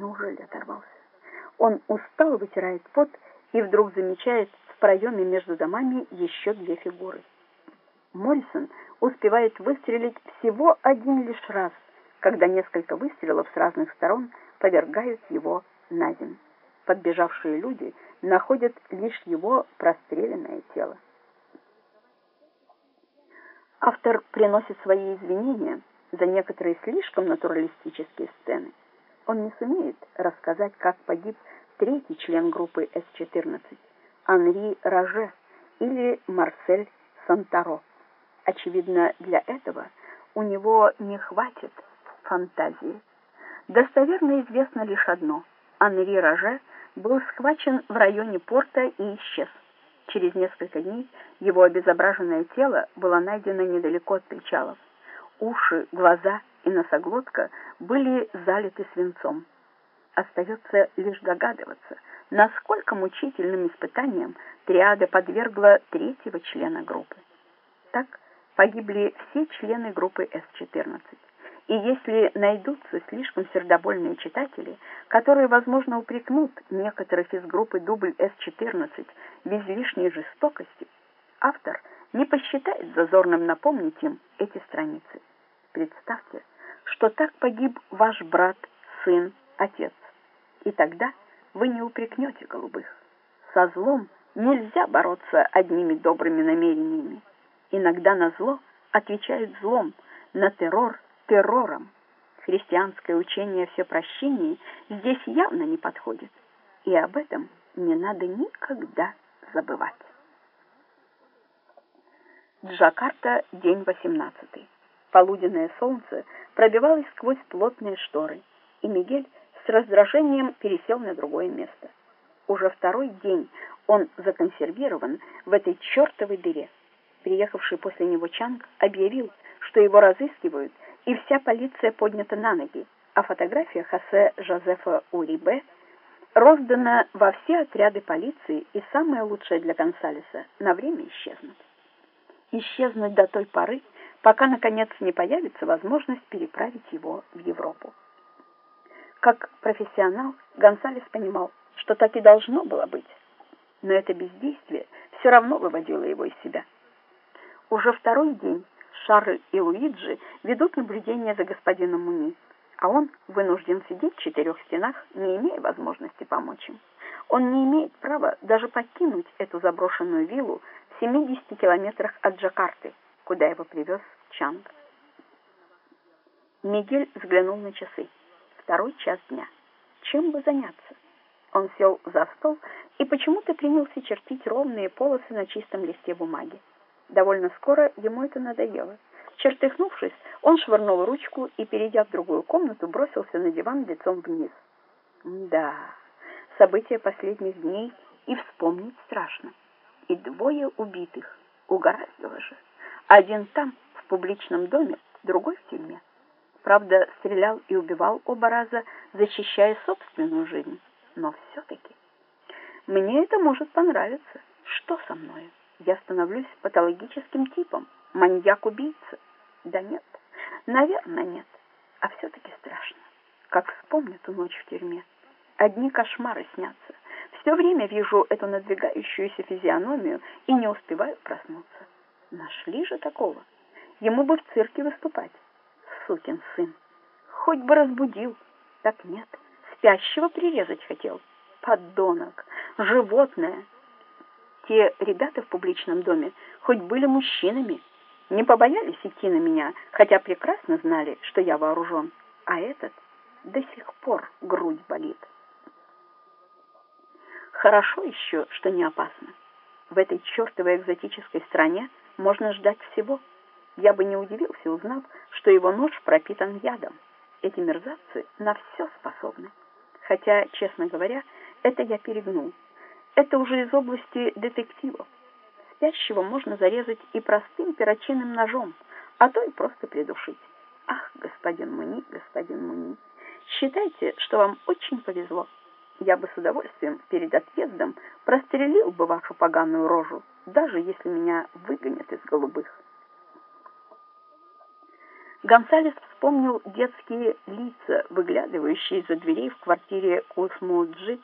Неужели оторвался? Он устал, вытирает пот и вдруг замечает в проеме между домами еще две фигуры. Моррисон успевает выстрелить всего один лишь раз, когда несколько выстрелов с разных сторон повергают его на землю. Подбежавшие люди находят лишь его простреленное тело. Автор приносит свои извинения за некоторые слишком натуралистические сцены. Он не сумеет рассказать, как погиб третий член группы С-14, Анри Роже или Марсель Сантаро. Очевидно, для этого у него не хватит фантазии. Достоверно известно лишь одно. Анри Роже был схвачен в районе порта и исчез. Через несколько дней его обезображенное тело было найдено недалеко от причалов. Уши, глаза и носоглотка были залиты свинцом. Остается лишь догадываться, насколько мучительным испытанием триада подвергла третьего члена группы. Так погибли все члены группы С-14. И если найдутся слишком сердобольные читатели, которые, возможно, упрекнут некоторых из группы дубль С-14 в излишней жестокости, автор не посчитает зазорным напомнить им эти страницы. Представьте, что так погиб ваш брат, сын, отец. И тогда вы не упрекнете голубых. Со злом нельзя бороться одними добрыми намерениями. Иногда на зло отвечают злом, на террор террором. Христианское учение о всепрощении здесь явно не подходит. И об этом не надо никогда забывать. Джакарта, день 18. Полуденное солнце пробивалось сквозь плотные шторы, и Мигель с раздражением пересел на другое место. Уже второй день он законсервирован в этой чертовой дыре. Приехавший после него Чанг объявил, что его разыскивают, и вся полиция поднята на ноги, а фотография Хосе Жозефа Урибе роздана во все отряды полиции, и самое лучшее для Гонсалеса — на время исчезнуть. Исчезнуть до той поры, пока, наконец, не появится возможность переправить его в Европу. Как профессионал Гонсалес понимал, что так и должно было быть, но это бездействие все равно выводило его из себя. Уже второй день Шарль и Луиджи ведут наблюдение за господином Муни, а он вынужден сидеть в четырех стенах, не имея возможности помочь им. Он не имеет права даже покинуть эту заброшенную виллу в 70 километрах от Джакарты, куда его привез Чанг. Мигель взглянул на часы. Второй час дня. Чем бы заняться? Он сел за стол и почему-то принялся чертить ровные полосы на чистом листе бумаги. Довольно скоро ему это надоело. Чертыхнувшись, он швырнул ручку и, перейдя в другую комнату, бросился на диван лицом вниз. Да, события последних дней и вспомнить страшно. И двое убитых. Угораздило же. Один там, в публичном доме, другой в тюрьме. Правда, стрелял и убивал оба раза, защищая собственную жизнь. Но все-таки мне это может понравиться. Что со мной? я становлюсь патологическим типом, маньяк-убийца. Да нет, наверное, нет. А все-таки страшно. Как вспомню ту ночь в тюрьме. Одни кошмары снятся. Все время вижу эту надвигающуюся физиономию и не успеваю проснуться. Нашли же такого. Ему бы в цирке выступать. Сукин сын. Хоть бы разбудил. Так нет, спящего прирезать хотел. Подонок, животное те ребята в публичном доме хоть были мужчинами, не побоялись идти на меня, хотя прекрасно знали, что я вооружен, а этот до сих пор грудь болит. Хорошо еще, что не опасно. В этой чертовой экзотической стране можно ждать всего. Я бы не удивился, узнав, что его нож пропитан ядом. Эти мерзавцы на все способны. Хотя, честно говоря, это я перегнул. Это уже из области детективов. Спящего можно зарезать и простым перочинным ножом, а то и просто придушить. Ах, господин Муни, господин Муни, считайте, что вам очень повезло. Я бы с удовольствием перед отъездом прострелил бы вашу поганую рожу, даже если меня выгонят из голубых. Гонсалес вспомнил детские лица, выглядывающие из-за дверей в квартире Космоджи